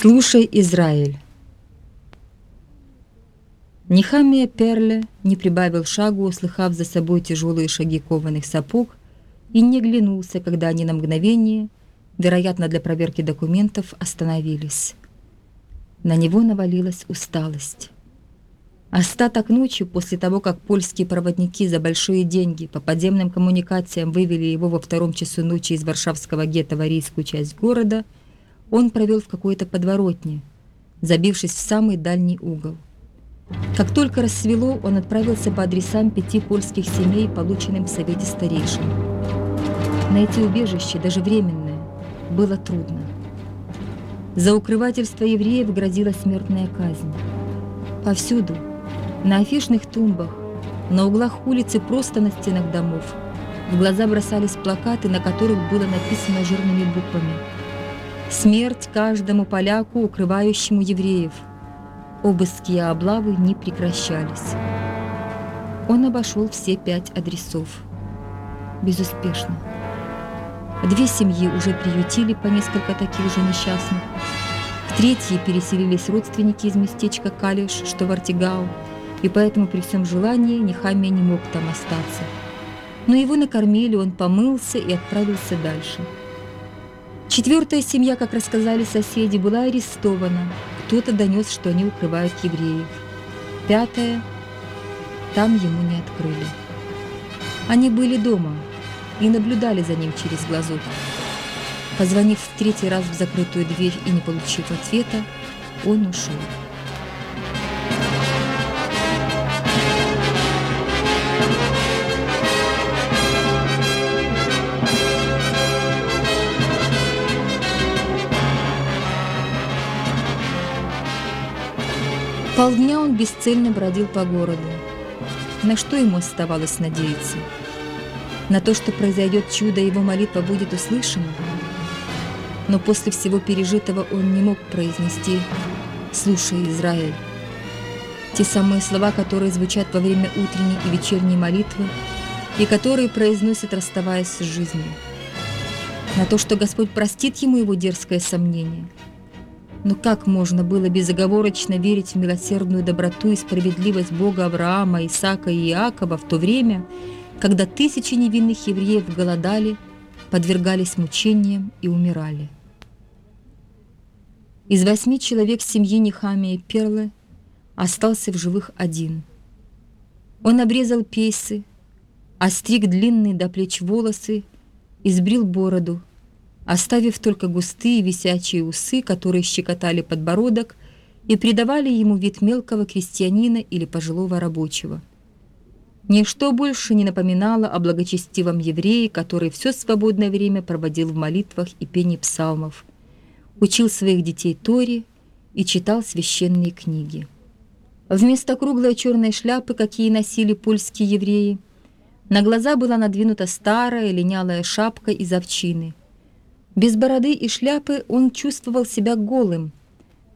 Слушай, Израиль. Нехамия Перле не прибавил шагу, услыхав за собой тяжелые шаги кованых сапог, и не глянулся, когда они на мгновение, вероятно, для проверки документов, остановились. На него навалилась усталость. Остаток ночи, после того, как польские проводники за большие деньги по подземным коммуникациям вывели его во втором часу ночи из варшавского гетто в арийскую часть города, он провел в какой-то подворотне, забившись в самый дальний угол. Как только рассвело, он отправился по адресам пяти польских семей, полученным в Совете Старейшин. Найти убежище, даже временное, было трудно. За укрывательство евреев грозила смертная казнь. Повсюду – на афишных тумбах, на углах улицы, просто на стенах домов. В глаза бросались плакаты, на которых было написано жирными буквами «Смерть каждому поляку, укрывающему евреев». Обыски и облавы не прекращались. Он обошел все пять адресов. Безуспешно. Две семьи уже приютили по несколько таких же несчастных. В третьей переселились родственники из местечка Калиш, что в Артигау, и поэтому при всем желании Нехамия не мог там остаться. Но его накормили, он помылся и отправился дальше. Четвертая семья, как рассказали соседи, была арестована. Кто-то донес, что они укрывают евреев. Пятая, там ему не открыли. Они были дома и наблюдали за ним через глазок. Позвонив в третий раз в закрытую дверь и не получив ответа, он ушел. Полдня он бесцельно бродил по городу. На что ему оставалось надеяться? На то, что произойдет чудо, его молитва будет услышана? Но после всего пережитого он не мог произнести «Слушай, Израиль». Те самые слова, которые звучат во время утренней и вечерней молитвы, и которые произносят, расставаясь с жизнью. На то, что Господь простит ему его дерзкое сомнение – но как можно было безоговорочно верить в милосердную доброту и справедливость Бога Авраама, Исаака и Иакова в то время, когда тысячи невинных евреев голодали, подвергались мучениям и умирали? Из восьми человек семьи Нехамия и Перлы остался в живых один. Он обрезал пейсы, остриг длинные до плеч волосы, избрил бороду – оставив только густые висячие усы, которые щекотали подбородок и придавали ему вид мелкого крестьянина или пожилого рабочего. Ничто больше не напоминало о благочестивом еврее, который все свободное время проводил в молитвах и пении псалмов, учил своих детей Торе и читал священные книги. Вместо круглой черной шляпы, какие носили польские евреи, на глаза была надвинута старая линялая шапка из овчины, без бороды и шляпы он чувствовал себя голым,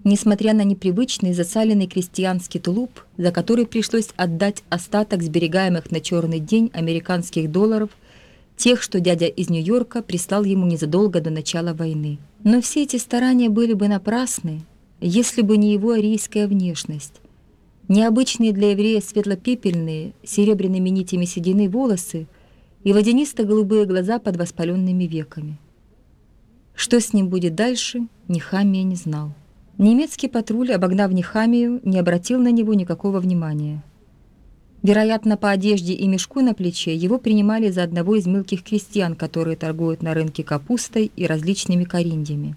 несмотря на непривычный засаленный крестьянский тулуп, за который пришлось отдать остаток сберегаемых на черный день американских долларов, тех, что дядя из Нью-Йорка прислал ему незадолго до начала войны. Но все эти старания были бы напрасны, если бы не его арийская внешность. Необычные для еврея светло-пепельные, серебряными нитями седины волосы и водянисто-голубые глаза под воспаленными веками. Что с ним будет дальше, Нехамия не знал. Немецкий патруль, обогнав Нехамию, не обратил на него никакого внимания. Вероятно, по одежде и мешку на плече его принимали за одного из мелких крестьян, которые торгуют на рынке капустой и различными кориндями.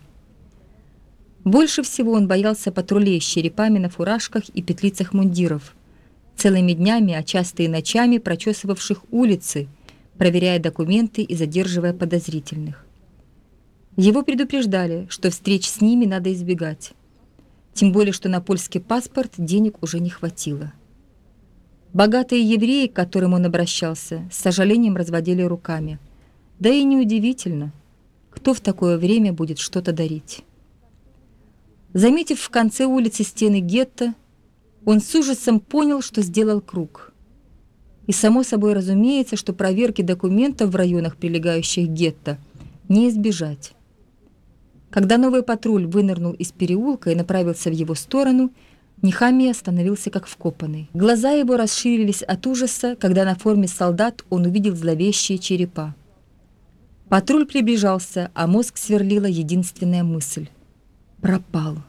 Больше всего он боялся патрулей с черепами на фуражках и петлицах мундиров, целыми днями, а часто и ночами прочесывавших улицы, проверяя документы и задерживая подозрительных. Его предупреждали, что встреч с ними надо избегать. Тем более, что на польский паспорт денег уже не хватило. Богатые евреи, к которым он обращался, с сожалением разводили руками. Да и неудивительно, кто в такое время будет что-то дарить. Заметив в конце улицы стены гетто, он с ужасом понял, что сделал круг. И само собой разумеется, что проверки документов в районах, прилегающих гетто, не избежать. Когда новый патруль вынырнул из переулка и направился в его сторону, Нехамия остановился как вкопанный. Глаза его расширились от ужаса, когда на форме солдат он увидел зловещие черепа. Патруль приближался, а мозг сверлила единственная мысль. Пропал.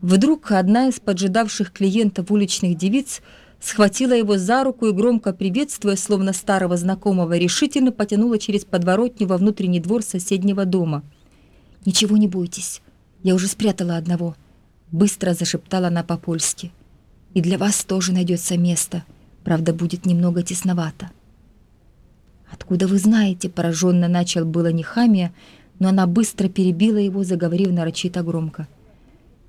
Вдруг одна из поджидавших клиентов уличных девиц схватила его за руку и, громко приветствуя, словно старого знакомого, решительно потянула через подворотню во внутренний двор соседнего дома – «Ничего не бойтесь, я уже спрятала одного», — быстро зашептала она по-польски. «И для вас тоже найдется место, правда, будет немного тесновато». «Откуда вы знаете?» — пораженно начал было Нехамия, но она быстро перебила его, заговорив нарочито громко.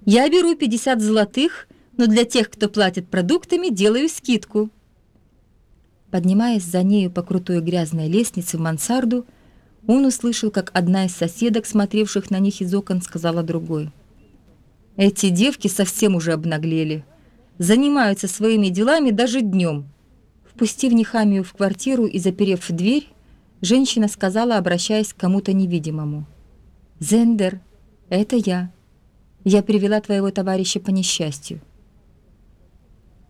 «Я беру 50 золотых, но для тех, кто платит продуктами, делаю скидку». Поднимаясь за нею по крутой грязной лестнице в мансарду, он услышал, как одна из соседок, смотревших на них из окон, сказала другой. «Эти девки совсем уже обнаглели. Занимаются своими делами даже днем». Впустив Нехамию в квартиру и заперев дверь, женщина сказала, обращаясь к кому-то невидимому. «Зендер, это я. Я привела твоего товарища по несчастью».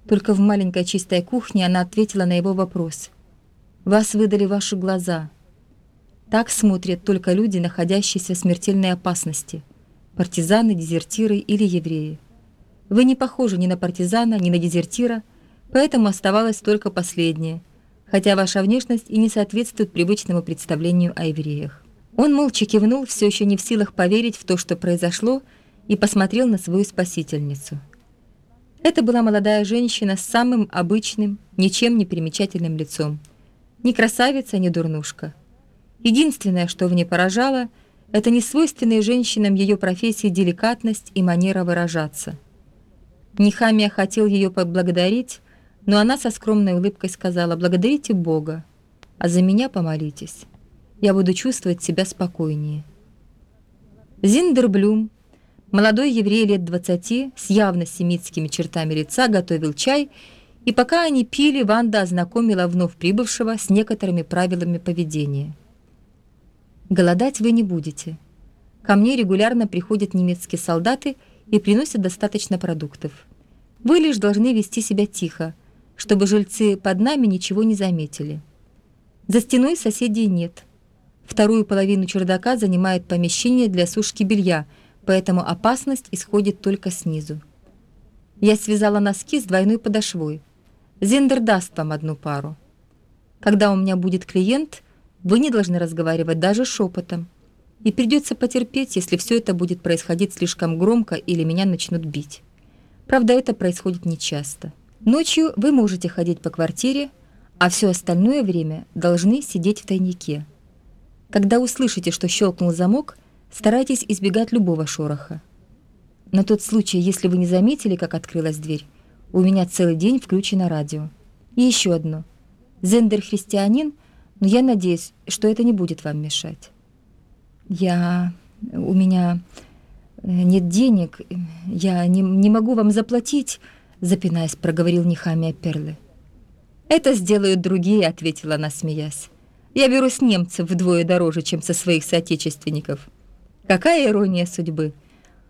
Только в маленькой чистой кухне она ответила на его вопрос. «Вас выдали ваши глаза». Так смотрят только люди, находящиеся в смертельной опасности. Партизаны, дезертиры или евреи. Вы не похожи ни на партизана, ни на дезертира, поэтому оставалось только последнее, хотя ваша внешность и не соответствует привычному представлению о евреях. Он молча кивнул, все еще не в силах поверить в то, что произошло, и посмотрел на свою спасительницу. Это была молодая женщина с самым обычным, ничем не примечательным лицом. Ни красавица, ни дурнушка – Единственное, что в ней поражало, это несвойственная женщинам ее профессии деликатность и манера выражаться. Нехамия хотел ее поблагодарить, но она со скромной улыбкой сказала «Благодарите Бога, а за меня помолитесь. Я буду чувствовать себя спокойнее». Зиндерблюм, молодой еврей лет двадцати, с явно семитскими чертами лица, готовил чай, и пока они пили, Ванда ознакомила вновь прибывшего с некоторыми правилами поведения. Голодать вы не будете. Ко мне регулярно приходят немецкие солдаты и приносят достаточно продуктов. Вы лишь должны вести себя тихо, чтобы жильцы под нами ничего не заметили. За стеной соседей нет. Вторую половину чердака занимает помещение для сушки белья, поэтому опасность исходит только снизу. Я связала носки с двойной подошвой. Зендер даст вам одну пару. Когда у меня будет клиент – вы не должны разговаривать даже шепотом. И придется потерпеть, если все это будет происходить слишком громко или меня начнут бить. Правда, это происходит нечасто. Ночью вы можете ходить по квартире, а все остальное время должны сидеть в тайнике. Когда услышите, что щелкнул замок, старайтесь избегать любого шороха. На тот случай, если вы не заметили, как открылась дверь, у меня целый день включено радио. И еще одно. Зендер христианин – но я надеюсь, что это не будет вам мешать. Я... У меня э, нет денег, я не, не могу вам заплатить, запинаясь, проговорил Нехамия Перлы. «Это сделают другие», — ответила она, смеясь. «Я беру с немцев вдвое дороже, чем со своих соотечественников. Какая ирония судьбы!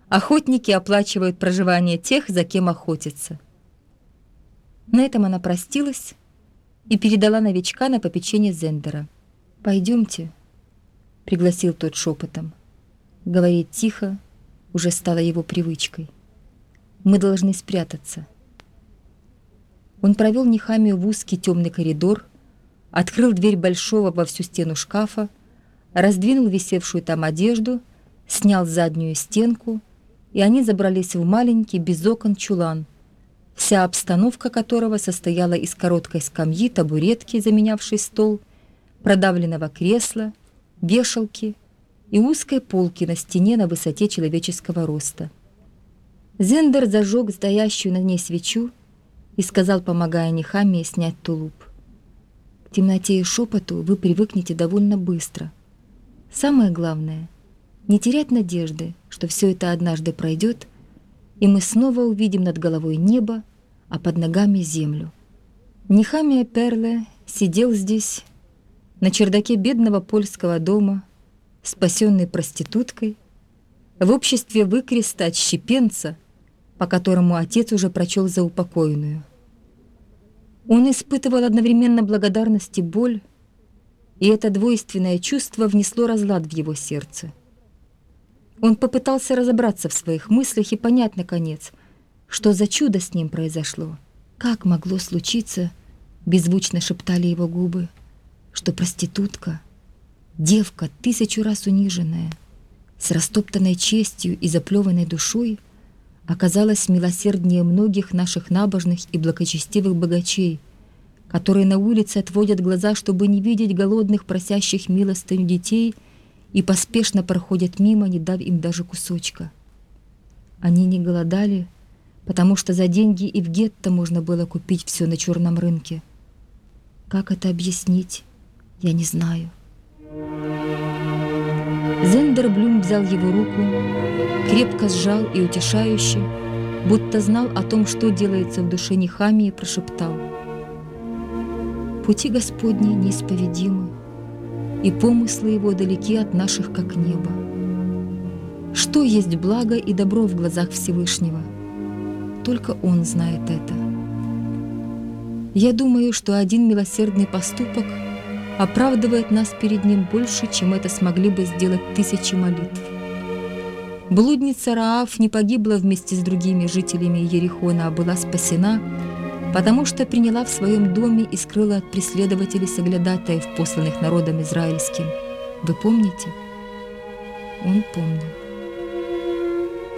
Охотники оплачивают проживание тех, за кем охотятся». На этом она простилась, и передала новичка на попечение Зендера. «Пойдемте», — пригласил тот шепотом. Говорить тихо уже стало его привычкой. «Мы должны спрятаться». Он провел Нехамию в узкий темный коридор, открыл дверь большого во всю стену шкафа, раздвинул висевшую там одежду, снял заднюю стенку, и они забрались в маленький без окон чулан, вся обстановка которого состояла из короткой скамьи, табуретки, заменявшей стол, продавленного кресла, вешалки и узкой полки на стене на высоте человеческого роста. Зендер зажег стоящую на ней свечу и сказал, помогая Нехаме снять тулуп. К темноте и шепоту вы привыкнете довольно быстро. Самое главное — не терять надежды, что все это однажды пройдет и мы снова увидим над головой небо, а под ногами землю. Нехамия Перле сидел здесь, на чердаке бедного польского дома, спасенный проституткой в обществе выкреста отщепенца, по которому отец уже прочел за упокоенную. Он испытывал одновременно благодарность и боль, и это двойственное чувство внесло разлад в его сердце. Он попытался разобраться в своих мыслях и понять, наконец, что за чудо с ним произошло. Как могло случиться, беззвучно шептали его губы, что проститутка, девка, тысячу раз униженная, с растоптанной честью и заплеванной душой, оказалась милосерднее многих наших набожных и благочестивых богачей, которые на улице отводят глаза, чтобы не видеть голодных, просящих милостыню детей, и поспешно проходят мимо, не дав им даже кусочка. Они не голодали, потому что за деньги и в гетто можно было купить все на черном рынке. Как это объяснить, я не знаю. Зендер Блюм взял его руку, крепко сжал и утешающе, будто знал о том, что делается в душе Нехамии, прошептал — Пути Господни неисповедимы, и помыслы Его далеки от наших, как небо. Что есть благо и добро в глазах Всевышнего? Только Он знает это. Я думаю, что один милосердный поступок оправдывает нас перед Ним больше, чем это смогли бы сделать тысячи молитв. Блудница Раав не погибла вместе с другими жителями Ерихона, а была спасена – потому что приняла в своем доме и скрыла от преследователей соглядатаев, посланных народом израильским. Вы помните? Он помнил.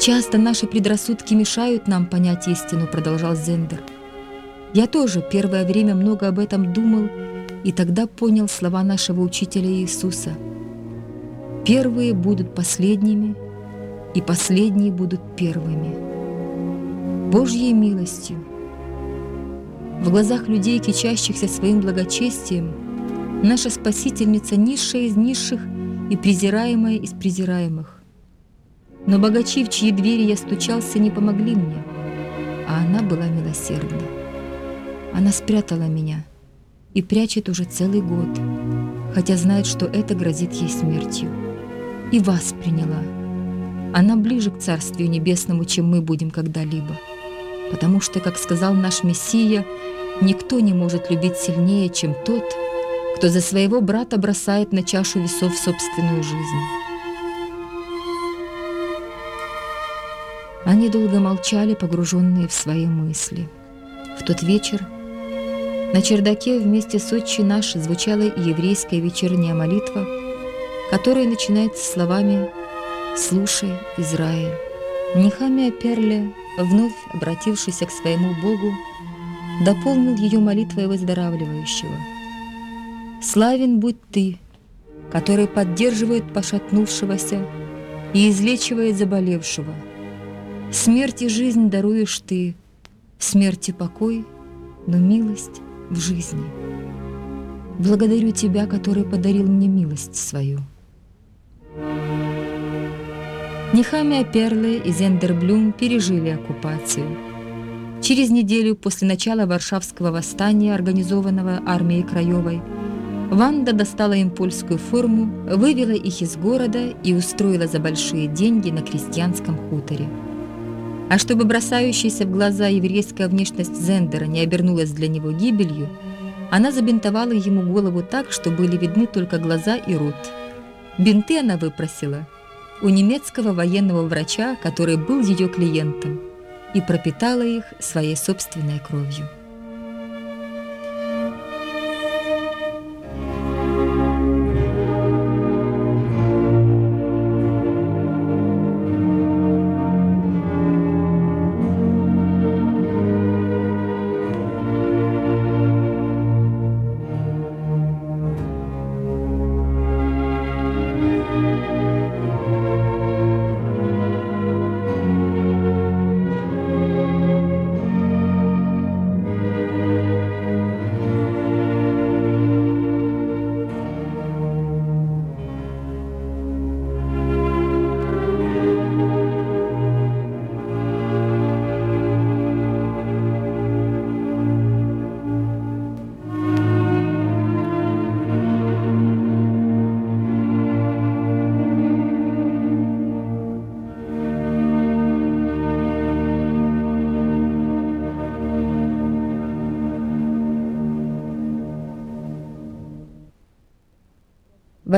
«Часто наши предрассудки мешают нам понять истину», — продолжал Зендер. «Я тоже первое время много об этом думал и тогда понял слова нашего учителя Иисуса. Первые будут последними, и последние будут первыми. Божьей милостью в глазах людей, кичащихся своим благочестием, наша спасительница низшая из низших и презираемая из презираемых. Но богачи, в чьи двери я стучался, не помогли мне, а она была милосердна. Она спрятала меня и прячет уже целый год, хотя знает, что это грозит ей смертью. И вас приняла. Она ближе к Царствию Небесному, чем мы будем когда-либо. Потому что, как сказал наш Мессия, Никто не может любить сильнее, чем тот, кто за своего брата бросает на чашу весов собственную жизнь. Они долго молчали, погруженные в свои мысли. В тот вечер на чердаке вместе с «Отче наш» звучала еврейская вечерняя молитва, которая начинается словами «Слушай, Израиль». Нехамия Перле, вновь обратившийся к своему Богу, дополнил ее молитвой выздоравливающего. «Славен будь ты, который поддерживает пошатнувшегося и излечивает заболевшего. Смерть и жизнь даруешь ты, в смерти покой, но милость в жизни. Благодарю тебя, который подарил мне милость свою». Нехамия Перле и Зендерблюм пережили оккупацию – Через неделю после начала Варшавского восстания, организованного армией Краевой, Ванда достала им польскую форму, вывела их из города и устроила за большие деньги на крестьянском хуторе. А чтобы бросающаяся в глаза еврейская внешность Зендера не обернулась для него гибелью, она забинтовала ему голову так, что были видны только глаза и рот. Бинты она выпросила у немецкого военного врача, который был ее клиентом и пропитала их своей собственной кровью.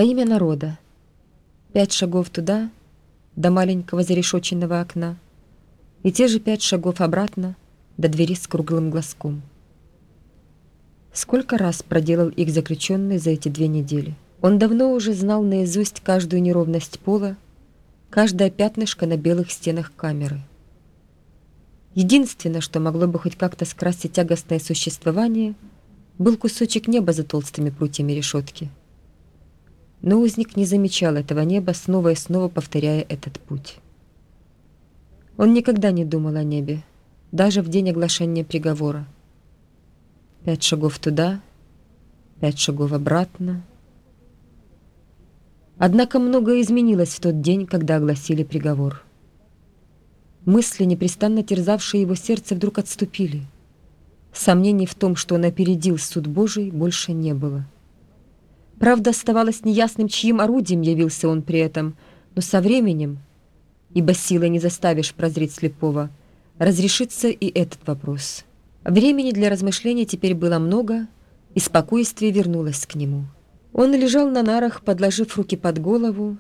Имя народа. Пять шагов туда, до маленького зарешоченного окна, и те же пять шагов обратно, до двери с круглым глазком. Сколько раз проделал их заключенный за эти две недели? Он давно уже знал наизусть каждую неровность пола, каждое пятнышко на белых стенах камеры. Единственное, что могло бы хоть как-то скрасить тягостное существование, был кусочек неба за толстыми прутьями решетки — но узник не замечал этого неба, снова и снова повторяя этот путь. Он никогда не думал о небе, даже в день оглашения приговора. Пять шагов туда, пять шагов обратно. Однако многое изменилось в тот день, когда огласили приговор. Мысли, непрестанно терзавшие его сердце, вдруг отступили. Сомнений в том, что он опередил суд Божий, больше не было. — Правда, оставалось неясным, чьим орудием явился он при этом, но со временем, ибо силой не заставишь прозреть слепого, разрешится и этот вопрос. Времени для размышлений теперь было много, и спокойствие вернулось к нему. Он лежал на нарах, подложив руки под голову,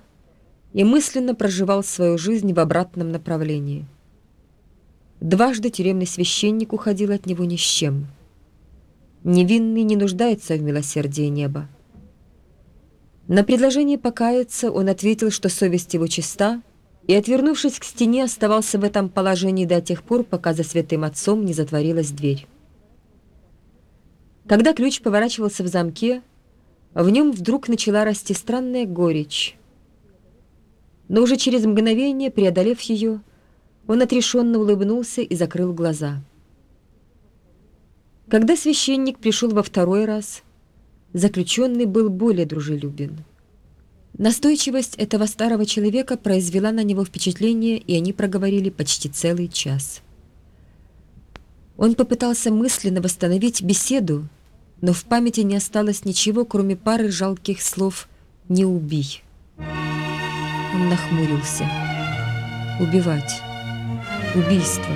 и мысленно проживал свою жизнь в обратном направлении. Дважды тюремный священник уходил от него ни с чем. Невинный не нуждается в милосердии неба. На предложение покаяться он ответил, что совесть его чиста, и, отвернувшись к стене, оставался в этом положении до тех пор, пока за святым отцом не затворилась дверь. Когда ключ поворачивался в замке, в нем вдруг начала расти странная горечь. Но уже через мгновение, преодолев ее, он отрешенно улыбнулся и закрыл глаза. Когда священник пришел во второй раз, заключенный был более дружелюбен. Настойчивость этого старого человека произвела на него впечатление, и они проговорили почти целый час. Он попытался мысленно восстановить беседу, но в памяти не осталось ничего, кроме пары жалких слов «не убий». Он нахмурился. «Убивать. Убийство».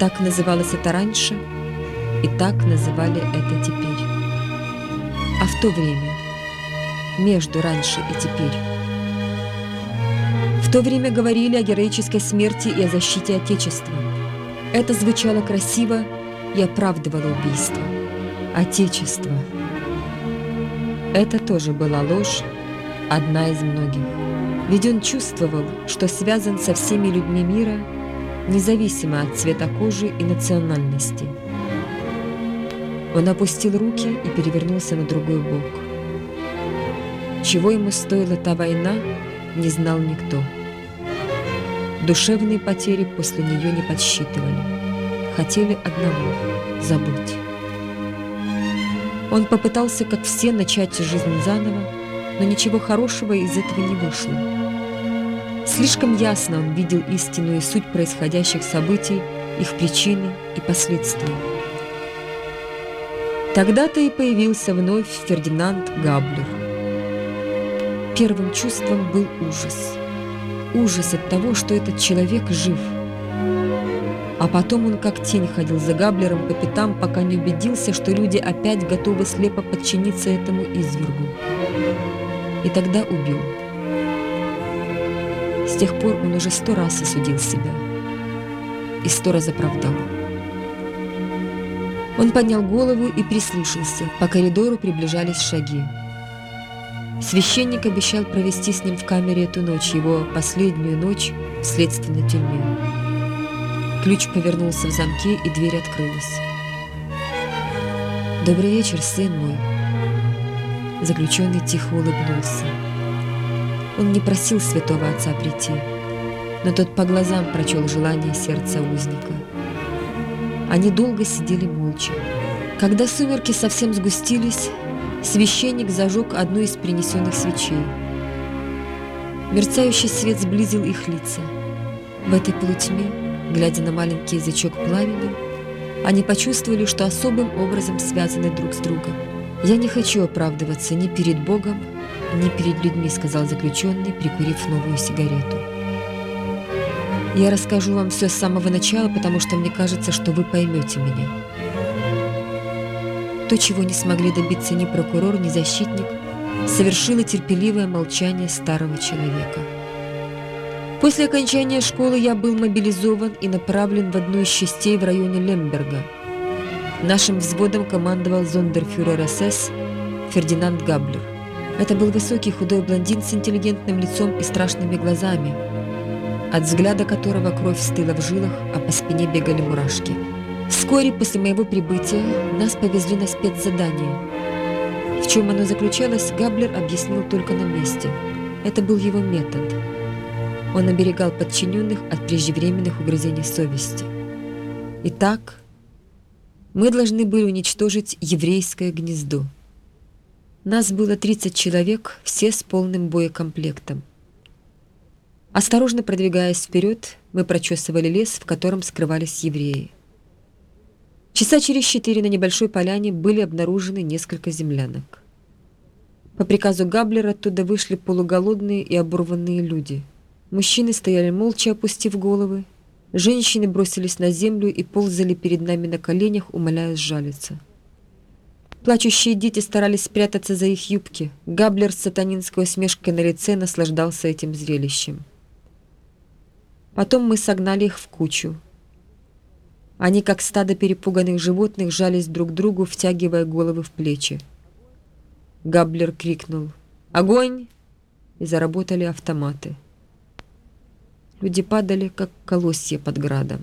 Так называлось это раньше, и так называли это теперь а в то время, между раньше и теперь. В то время говорили о героической смерти и о защите Отечества. Это звучало красиво и оправдывало убийство. Отечество. Это тоже была ложь, одна из многих. Ведь он чувствовал, что связан со всеми людьми мира, независимо от цвета кожи и национальности – он опустил руки и перевернулся на другой бок. Чего ему стоила та война, не знал никто. Душевные потери после нее не подсчитывали. Хотели одного — забыть. Он попытался, как все, начать жизнь заново, но ничего хорошего из этого не вышло. Слишком ясно он видел истинную суть происходящих событий, их причины и последствия. Тогда-то и появился вновь Фердинанд Габлер. Первым чувством был ужас. Ужас от того, что этот человек жив. А потом он как тень ходил за Габлером по пятам, пока не убедился, что люди опять готовы слепо подчиниться этому извергу. И тогда убил. С тех пор он уже сто раз осудил себя. И сто раз оправдал. Он поднял голову и прислушался. По коридору приближались шаги. Священник обещал провести с ним в камере эту ночь, его последнюю ночь в следственной тюрьме. Ключ повернулся в замке, и дверь открылась. «Добрый вечер, сын мой!» Заключенный тихо улыбнулся. Он не просил святого отца прийти, но тот по глазам прочел желание сердца узника. Они долго сидели молча. Когда сумерки совсем сгустились, священник зажег одну из принесенных свечей. Мерцающий свет сблизил их лица. В этой полутьме, глядя на маленький язычок пламени, они почувствовали, что особым образом связаны друг с другом. «Я не хочу оправдываться ни перед Богом, ни перед людьми», — сказал заключенный, прикурив новую сигарету. Я расскажу вам все с самого начала, потому что мне кажется, что вы поймете меня. То, чего не смогли добиться ни прокурор, ни защитник, совершило терпеливое молчание старого человека. После окончания школы я был мобилизован и направлен в одну из частей в районе Лемберга. Нашим взводом командовал зондерфюрер СС Фердинанд Габлер. Это был высокий худой блондин с интеллигентным лицом и страшными глазами, от взгляда которого кровь стыла в жилах, а по спине бегали мурашки. Вскоре после моего прибытия нас повезли на спецзадание. В чем оно заключалось, Габлер объяснил только на месте. Это был его метод. Он оберегал подчиненных от преждевременных угрызений совести. Итак, мы должны были уничтожить еврейское гнездо. Нас было 30 человек, все с полным боекомплектом. Осторожно продвигаясь вперед, мы прочесывали лес, в котором скрывались евреи. Часа через четыре на небольшой поляне были обнаружены несколько землянок. По приказу Габлера оттуда вышли полуголодные и оборванные люди. Мужчины стояли молча, опустив головы. Женщины бросились на землю и ползали перед нами на коленях, умоляя сжалиться. Плачущие дети старались спрятаться за их юбки. Габлер с сатанинской усмешкой на лице наслаждался этим зрелищем. Потом мы согнали их в кучу. Они, как стадо перепуганных животных, жались друг к другу, втягивая головы в плечи. Габлер крикнул «Огонь!» и заработали автоматы. Люди падали, как колосья под градом.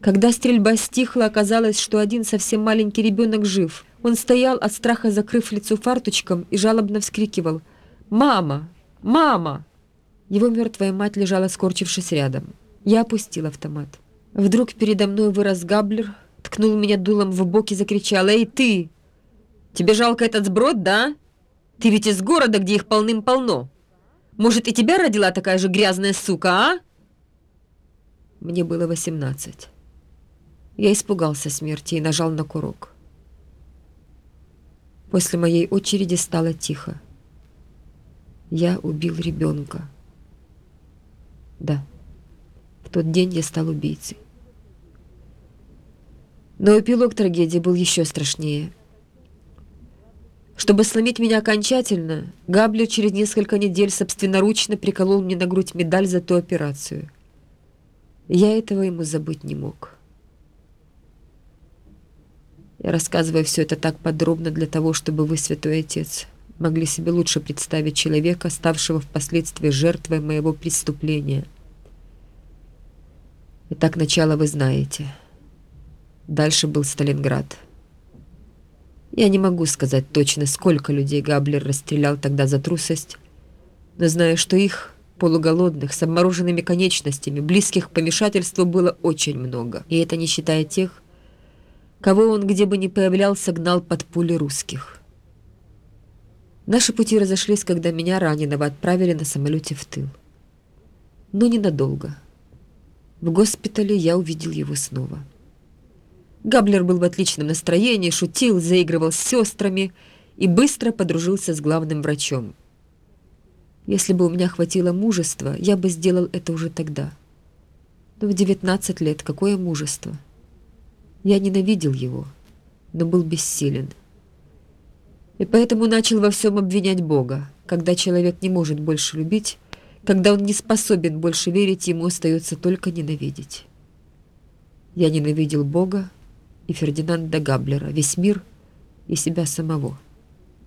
Когда стрельба стихла, оказалось, что один совсем маленький ребенок жив. Он стоял от страха, закрыв лицо фарточком, и жалобно вскрикивал «Мама! Мама!» Его мертвая мать лежала, скорчившись рядом. Я опустил автомат. Вдруг передо мной вырос Габлер, ткнул меня дулом в бок и закричал «Эй, ты! Тебе жалко этот сброд, да? Ты ведь из города, где их полным-полно. Может, и тебя родила такая же грязная сука, а?» Мне было восемнадцать. Я испугался смерти и нажал на курок. После моей очереди стало тихо. Я убил ребенка. Да, в тот день я стал убийцей. Но эпилог трагедии был еще страшнее. Чтобы сломить меня окончательно, Габлер через несколько недель собственноручно приколол мне на грудь медаль за ту операцию. Я этого ему забыть не мог. Я рассказываю все это так подробно для того, чтобы вы, Святой Отец, могли себе лучше представить человека, ставшего впоследствии жертвой моего преступления. Итак, начало вы знаете. Дальше был Сталинград. Я не могу сказать точно, сколько людей Габлер расстрелял тогда за трусость, но знаю, что их, полуголодных, с обмороженными конечностями, близких к помешательству, было очень много. И это не считая тех, кого он где бы ни появлялся, гнал под пули русских. Наши пути разошлись, когда меня раненого отправили на самолете в тыл. Но ненадолго. В госпитале я увидел его снова. Габлер был в отличном настроении, шутил, заигрывал с сестрами и быстро подружился с главным врачом. Если бы у меня хватило мужества, я бы сделал это уже тогда. Но в 19 лет какое мужество? Я ненавидел его, но был бессилен. И поэтому начал во всем обвинять Бога. Когда человек не может больше любить, когда он не способен больше верить, ему остается только ненавидеть. Я ненавидел Бога и Фердинанда Габлера, весь мир и себя самого.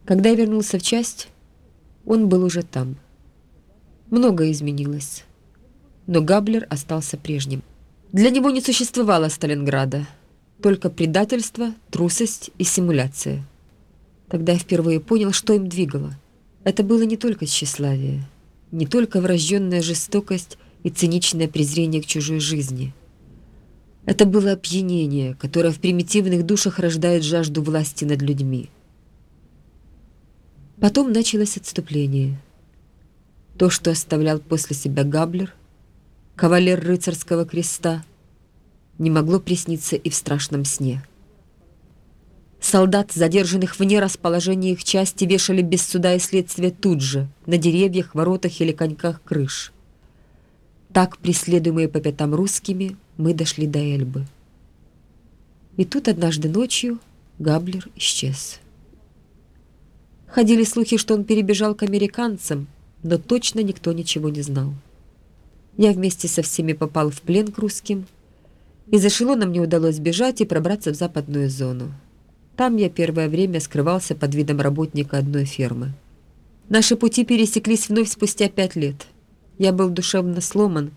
Когда я вернулся в часть, он был уже там. Многое изменилось, но Габлер остался прежним. Для него не существовало Сталинграда — только предательство, трусость и симуляция. Тогда я впервые понял, что им двигало. Это было не только тщеславие, не только врожденная жестокость и циничное презрение к чужой жизни. Это было опьянение, которое в примитивных душах рождает жажду власти над людьми. Потом началось отступление. То, что оставлял после себя Габлер, кавалер рыцарского креста — не могло присниться и в страшном сне. Солдат, задержанных вне расположения их части, вешали без суда и следствия тут же, на деревьях, воротах или коньках крыш. Так, преследуемые по пятам русскими, мы дошли до Эльбы. И тут однажды ночью Габлер исчез. Ходили слухи, что он перебежал к американцам, но точно никто ничего не знал. Я вместе со всеми попал в плен к русским. Из эшелона мне удалось бежать и пробраться в западную зону. Там я первое время скрывался под видом работника одной фермы. Наши пути пересеклись вновь спустя пять лет. Я был душевно сломан.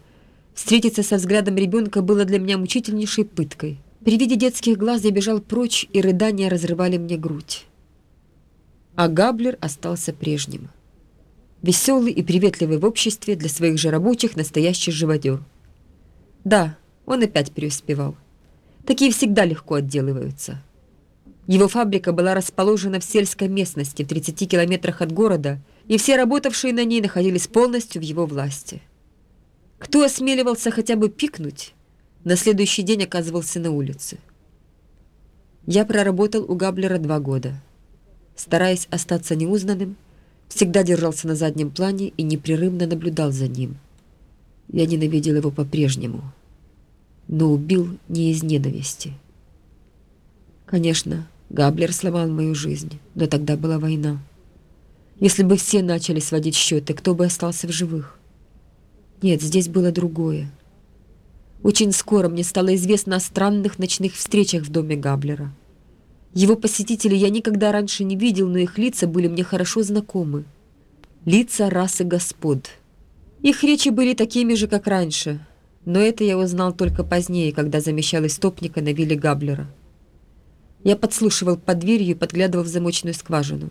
Встретиться со взглядом ребенка было для меня мучительнейшей пыткой. При виде детских глаз я бежал прочь, и рыдания разрывали мне грудь. А Габлер остался прежним. Веселый и приветливый в обществе для своих же рабочих настоящий живодер. Да, он опять преуспевал. Такие всегда легко отделываются. Его фабрика была расположена в сельской местности в 30 километрах от города, и все работавшие на ней находились полностью в его власти. Кто осмеливался хотя бы пикнуть, на следующий день оказывался на улице. Я проработал у Габлера два года. Стараясь остаться неузнанным, всегда держался на заднем плане и непрерывно наблюдал за ним. Я ненавидел его по-прежнему, но убил не из ненависти. Конечно, Габлер сломал мою жизнь, но тогда была война. Если бы все начали сводить счеты, кто бы остался в живых? Нет, здесь было другое. Очень скоро мне стало известно о странных ночных встречах в доме Габлера. Его посетителей я никогда раньше не видел, но их лица были мне хорошо знакомы. Лица расы господ. Их речи были такими же, как раньше, но это я узнал только позднее, когда замещал истопника на вилле Габлера. Я подслушивал под дверью и подглядывал в замочную скважину.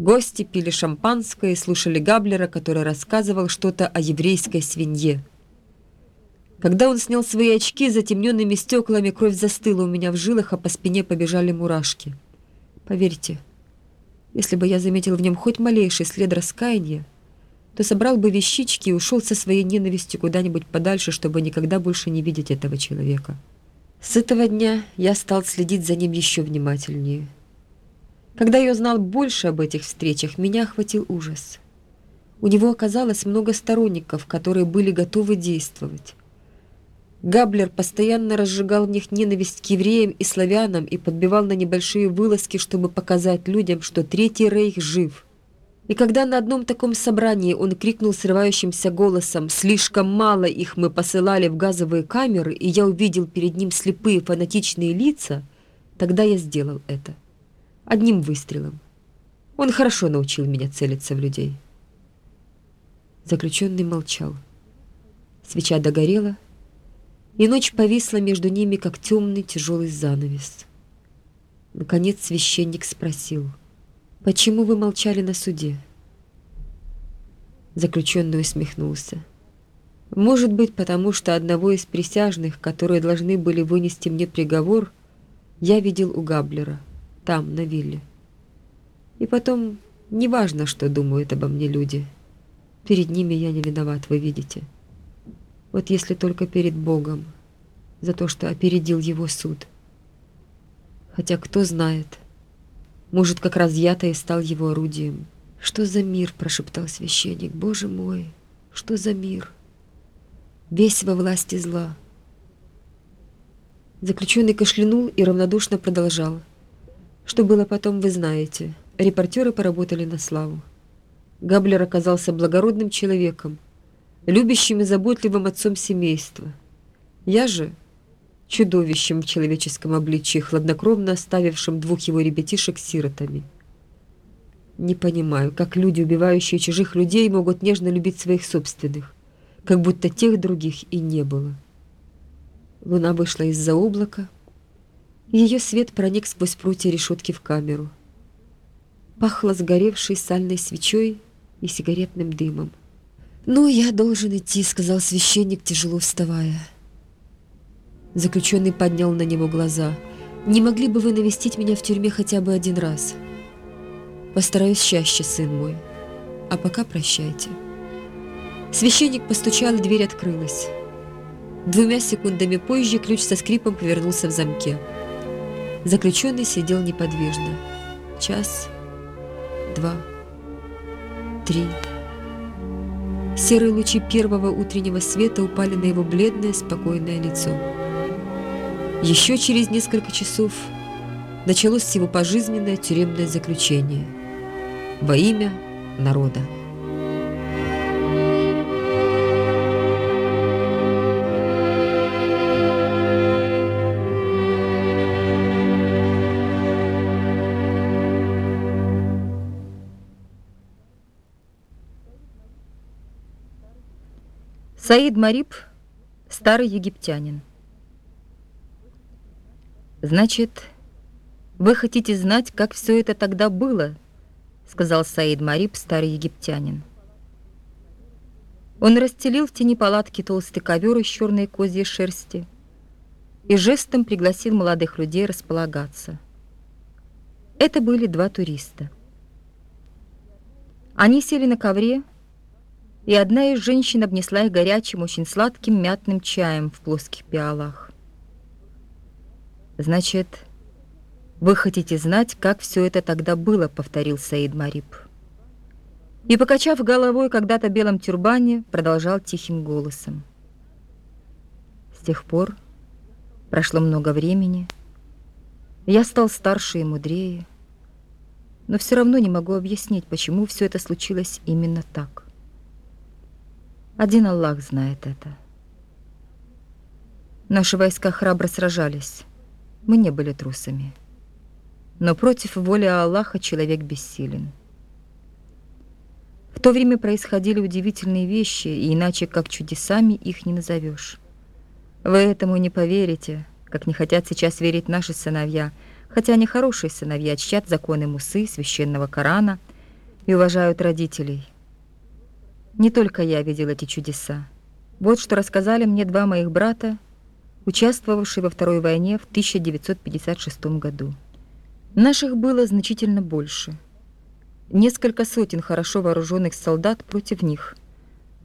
Гости пили шампанское и слушали Габлера, который рассказывал что-то о еврейской свинье. Когда он снял свои очки, затемненными стеклами кровь застыла у меня в жилах, а по спине побежали мурашки. Поверьте, если бы я заметил в нем хоть малейший след раскаяния, то собрал бы вещички и ушел со своей ненавистью куда-нибудь подальше, чтобы никогда больше не видеть этого человека. С этого дня я стал следить за ним еще внимательнее. Когда я узнал больше об этих встречах, меня охватил ужас. У него оказалось много сторонников, которые были готовы действовать. Габлер постоянно разжигал в них ненависть к евреям и славянам и подбивал на небольшие вылазки, чтобы показать людям, что Третий Рейх жив – и когда на одном таком собрании он крикнул срывающимся голосом «Слишком мало их мы посылали в газовые камеры, и я увидел перед ним слепые фанатичные лица», тогда я сделал это. Одним выстрелом. Он хорошо научил меня целиться в людей. Заключенный молчал. Свеча догорела, и ночь повисла между ними, как темный тяжелый занавес. Наконец священник спросил — «Почему вы молчали на суде?» Заключенный усмехнулся. «Может быть, потому что одного из присяжных, которые должны были вынести мне приговор, я видел у Габлера, там, на вилле. И потом, неважно, что думают обо мне люди. Перед ними я не виноват, вы видите. Вот если только перед Богом, за то, что опередил его суд. Хотя кто знает, может, как раз я-то и стал его орудием. «Что за мир?» – прошептал священник. «Боже мой, что за мир? Весь во власти зла». Заключенный кашлянул и равнодушно продолжал. Что было потом, вы знаете. Репортеры поработали на славу. Габлер оказался благородным человеком, любящим и заботливым отцом семейства. Я же чудовищем в человеческом обличии, хладнокровно оставившим двух его ребятишек сиротами. Не понимаю, как люди, убивающие чужих людей, могут нежно любить своих собственных, как будто тех других и не было. Луна вышла из-за облака, ее свет проник сквозь прутья решетки в камеру. Пахло сгоревшей сальной свечой и сигаретным дымом. «Ну, я должен идти», — сказал священник, тяжело вставая. Заключенный поднял на него глаза. «Не могли бы вы навестить меня в тюрьме хотя бы один раз?» «Постараюсь чаще, сын мой. А пока прощайте». Священник постучал, и дверь открылась. Двумя секундами позже ключ со скрипом повернулся в замке. Заключенный сидел неподвижно. Час, два, три. Серые лучи первого утреннего света упали на его бледное, спокойное лицо. Еще через несколько часов началось его пожизненное тюремное заключение – во имя народа. Саид Мариб – старый египтянин. Значит, вы хотите знать, как все это тогда было, сказал Саид Мариб, старый египтянин. Он расстелил в тени палатки толстый ковер из черной козьей шерсти и жестом пригласил молодых людей располагаться. Это были два туриста. Они сели на ковре, и одна из женщин обнесла их горячим, очень сладким мятным чаем в плоских пиалах. «Значит, вы хотите знать, как все это тогда было», — повторил Саид Мариб. И, покачав головой когда-то белом тюрбане, продолжал тихим голосом. С тех пор прошло много времени, я стал старше и мудрее, но все равно не могу объяснить, почему все это случилось именно так. Один Аллах знает это. Наши войска храбро сражались. Мы не были трусами. Но против воли Аллаха человек бессилен. В то время происходили удивительные вещи, и иначе как чудесами их не назовешь. Вы этому не поверите, как не хотят сейчас верить наши сыновья, хотя они хорошие сыновья, чтят законы Мусы, священного Корана и уважают родителей. Не только я видел эти чудеса. Вот что рассказали мне два моих брата, участвовавшие во Второй войне в 1956 году. Наших было значительно больше. Несколько сотен хорошо вооруженных солдат против них.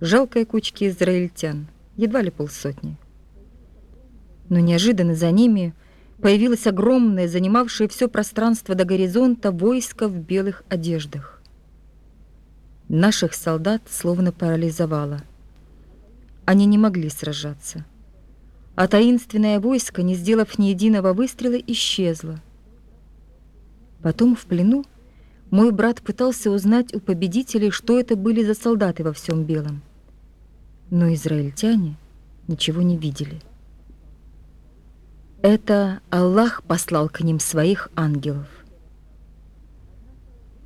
Жалкая кучки израильтян, едва ли полсотни. Но неожиданно за ними появилось огромное, занимавшее все пространство до горизонта войско в белых одеждах. Наших солдат словно парализовало. Они не могли сражаться. А таинственное войско, не сделав ни единого выстрела, исчезло. Потом в плену мой брат пытался узнать у победителей, что это были за солдаты во всем белом. Но израильтяне ничего не видели. Это Аллах послал к ним своих ангелов.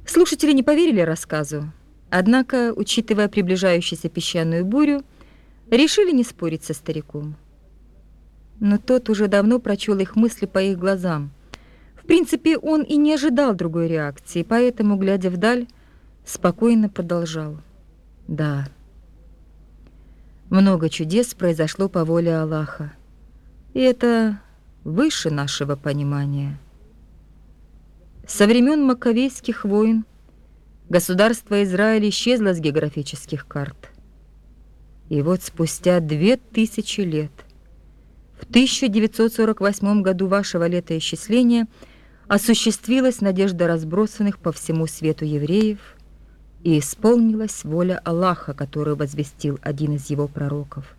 Слушатели не поверили рассказу, Однако, учитывая приближающуюся песчаную бурю, решили не спорить со стариком. Но тот уже давно прочел их мысли по их глазам. В принципе, он и не ожидал другой реакции, поэтому, глядя вдаль, спокойно продолжал. Да, много чудес произошло по воле Аллаха. И это выше нашего понимания. Со времен Маковейских войн Государство Израиль исчезло с географических карт. И вот спустя две тысячи лет, в 1948 году вашего летоисчисления, осуществилась надежда разбросанных по всему свету евреев и исполнилась воля Аллаха, которую возвестил один из его пророков.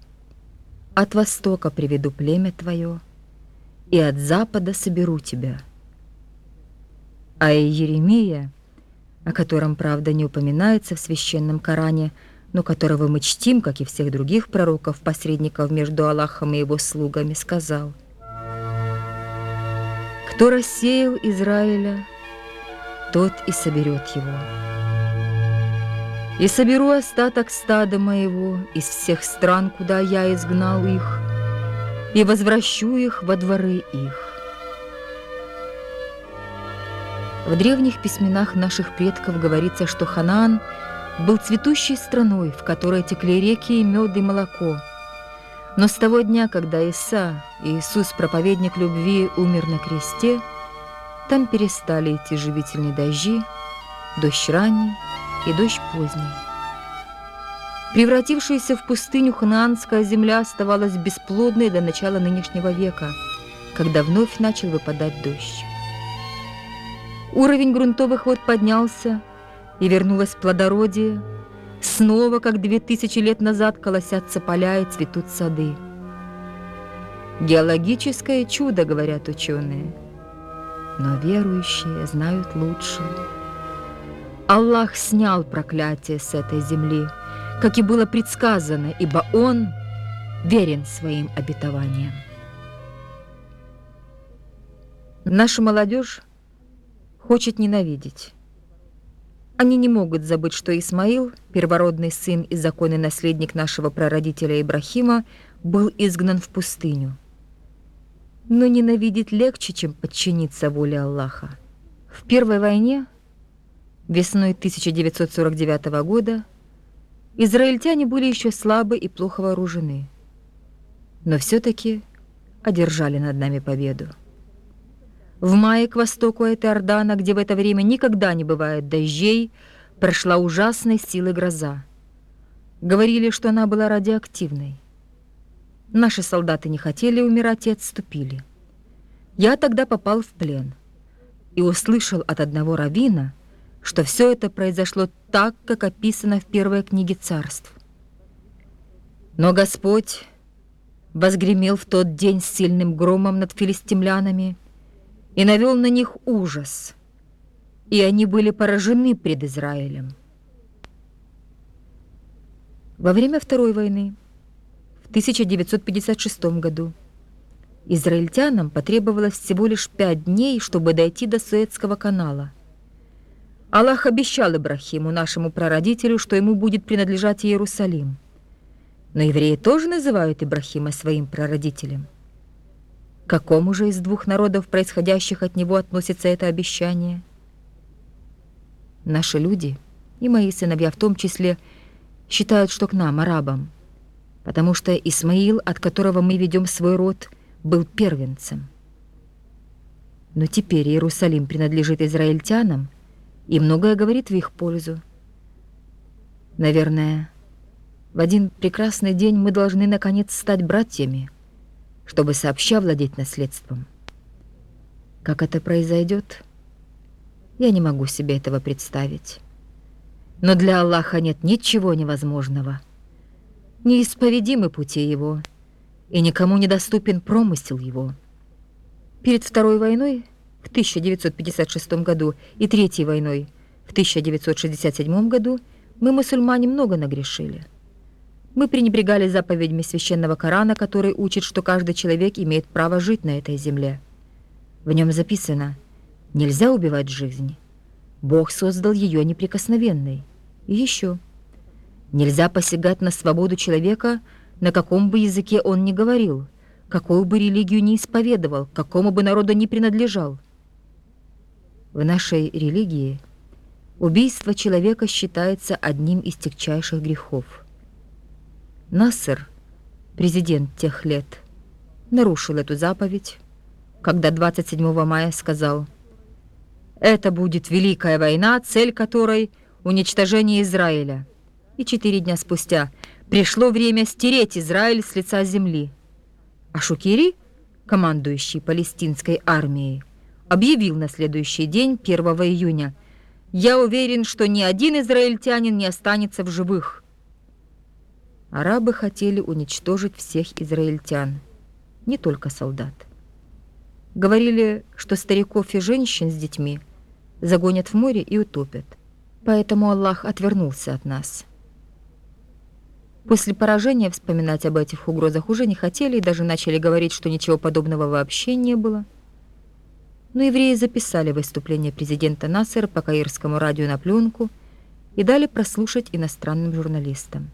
«От востока приведу племя твое, и от запада соберу тебя». А Иеремия — о котором, правда, не упоминается в священном Коране, но которого мы чтим, как и всех других пророков, посредников между Аллахом и его слугами, сказал «Кто рассеял Израиля, тот и соберет его. И соберу остаток стада моего из всех стран, куда я изгнал их, и возвращу их во дворы их. В древних письменах наших предков говорится, что Ханаан был цветущей страной, в которой текли реки и мед и молоко. Но с того дня, когда Иса, Иисус, проповедник любви, умер на кресте, там перестали идти живительные дожди, дождь ранний и дождь поздний. Превратившаяся в пустыню ханаанская земля оставалась бесплодной до начала нынешнего века, когда вновь начал выпадать дождь. Уровень грунтовых вод поднялся, и вернулось плодородие. Снова, как две тысячи лет назад, колосятся поля и цветут сады. Геологическое чудо, говорят ученые. Но верующие знают лучше. Аллах снял проклятие с этой земли, как и было предсказано, ибо Он верен своим обетованиям. Наша молодежь хочет ненавидеть. Они не могут забыть, что Исмаил, первородный сын и законный наследник нашего прародителя Ибрахима, был изгнан в пустыню. Но ненавидеть легче, чем подчиниться воле Аллаха. В Первой войне, весной 1949 года, израильтяне были еще слабы и плохо вооружены. Но все-таки одержали над нами победу. В мае к востоку от Иордана, где в это время никогда не бывает дождей, прошла ужасной силы гроза. Говорили, что она была радиоактивной. Наши солдаты не хотели умирать и отступили. Я тогда попал в плен и услышал от одного равина, что все это произошло так, как описано в первой книге царств. Но Господь возгремел в тот день сильным громом над филистимлянами — и навел на них ужас, и они были поражены пред Израилем. Во время Второй войны, в 1956 году, израильтянам потребовалось всего лишь пять дней, чтобы дойти до Суэцкого канала. Аллах обещал Ибрахиму, нашему прародителю, что ему будет принадлежать Иерусалим. Но евреи тоже называют Ибрахима своим прародителем – какому же из двух народов, происходящих от него, относится это обещание? Наши люди, и мои сыновья в том числе, считают, что к нам, арабам, потому что Исмаил, от которого мы ведем свой род, был первенцем. Но теперь Иерусалим принадлежит израильтянам, и многое говорит в их пользу. Наверное, в один прекрасный день мы должны наконец стать братьями — чтобы сообща владеть наследством. Как это произойдет, я не могу себе этого представить. Но для Аллаха нет ничего невозможного. Неисповедимы пути Его, и никому недоступен промысел Его. Перед Второй войной в 1956 году и Третьей войной в 1967 году мы, мусульмане, много нагрешили. Мы пренебрегали заповедями священного Корана, который учит, что каждый человек имеет право жить на этой земле. В нем записано «Нельзя убивать жизнь. Бог создал ее неприкосновенной». И еще «Нельзя посягать на свободу человека, на каком бы языке он ни говорил, какую бы религию ни исповедовал, какому бы народу ни принадлежал». В нашей религии убийство человека считается одним из тягчайших грехов – Нассер, президент тех лет, нарушил эту заповедь, когда 27 мая сказал «Это будет Великая война, цель которой — уничтожение Израиля». И четыре дня спустя пришло время стереть Израиль с лица земли. А Шукири, командующий палестинской армией, объявил на следующий день, 1 июня, «Я уверен, что ни один израильтянин не останется в живых». Арабы хотели уничтожить всех израильтян, не только солдат. Говорили, что стариков и женщин с детьми загонят в море и утопят. Поэтому Аллах отвернулся от нас. После поражения вспоминать об этих угрозах уже не хотели и даже начали говорить, что ничего подобного вообще не было. Но евреи записали выступление президента Насера по каирскому радио на пленку и дали прослушать иностранным журналистам.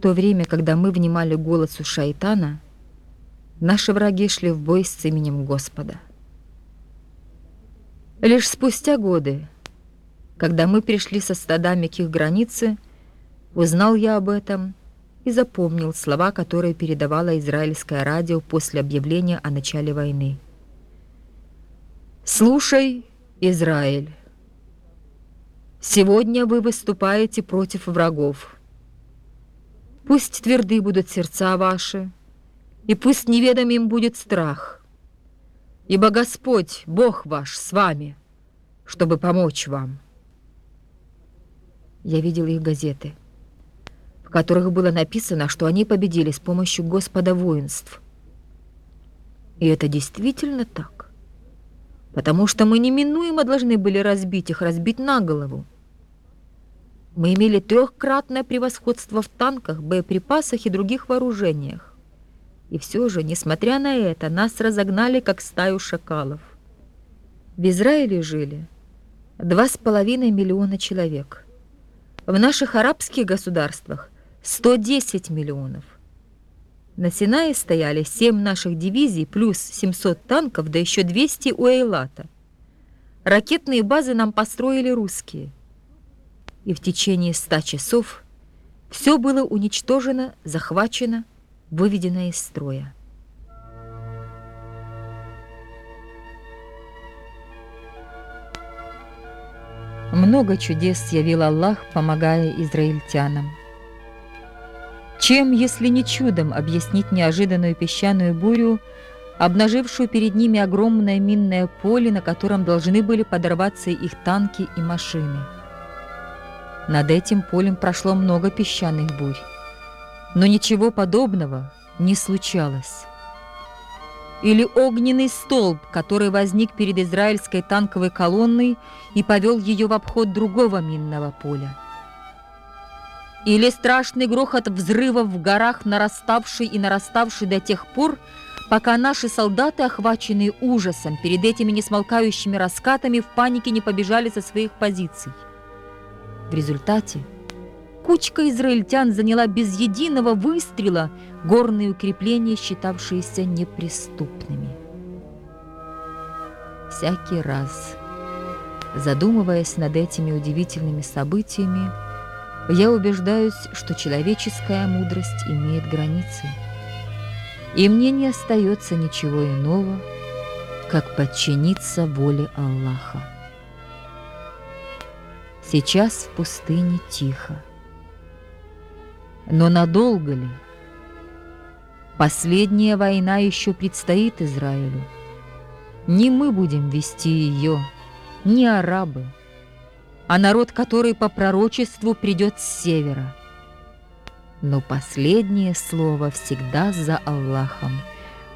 То время, когда мы внимали голосу шайтана, наши враги шли в бой с именем Господа. Лишь спустя годы, когда мы пришли со стадами к их границе, узнал я об этом и запомнил слова, которые передавало израильское радио после объявления о начале войны. «Слушай, Израиль, сегодня вы выступаете против врагов». Пусть тверды будут сердца ваши, и пусть неведомым будет страх. Ибо Господь, Бог ваш, с вами, чтобы помочь вам. Я видел их газеты, в которых было написано, что они победили с помощью Господа воинств. И это действительно так. потому что мы неминуемо должны были разбить их, разбить на голову. Мы имели трехкратное превосходство в танках, боеприпасах и других вооружениях. И все же, несмотря на это, нас разогнали, как стаю шакалов. В Израиле жили два с половиной миллиона человек. В наших арабских государствах 110 миллионов. На Синае стояли 7 наших дивизий плюс 700 танков, да еще 200 у Эйлата. Ракетные базы нам построили русские. И в течение 100 часов все было уничтожено, захвачено, выведено из строя. Много чудес явил Аллах, помогая израильтянам. Чем, если не чудом, объяснить неожиданную песчаную бурю, обнажившую перед ними огромное минное поле, на котором должны были подорваться их танки и машины? Над этим полем прошло много песчаных бурь, но ничего подобного не случалось. Или огненный столб, который возник перед израильской танковой колонной и повел ее в обход другого минного поля. Или страшный грохот взрывов в горах, нараставший и нараставший до тех пор, пока наши солдаты, охваченные ужасом перед этими несмолкающими раскатами, в панике не побежали со своих позиций. В результате кучка израильтян заняла без единого выстрела горные укрепления, считавшиеся неприступными. Всякий раз, задумываясь над этими удивительными событиями, я убеждаюсь, что человеческая мудрость имеет границы. И мне не остается ничего иного, как подчиниться воле Аллаха. Сейчас в пустыне тихо. Но надолго ли? Последняя война еще предстоит Израилю. Не мы будем вести ее, не арабы – а народ, который по пророчеству придет с севера. Но последнее слово всегда за Аллахом.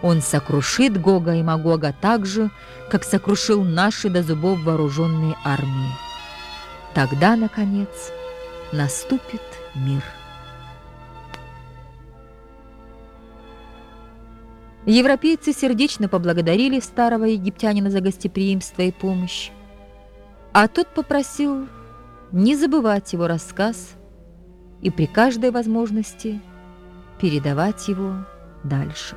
Он сокрушит Гога и Магога так же, как сокрушил наши до зубов вооруженные армии. Тогда, наконец, наступит мир. Европейцы сердечно поблагодарили старого египтянина за гостеприимство и помощь. А тот попросил не забывать его рассказ и при каждой возможности передавать его дальше.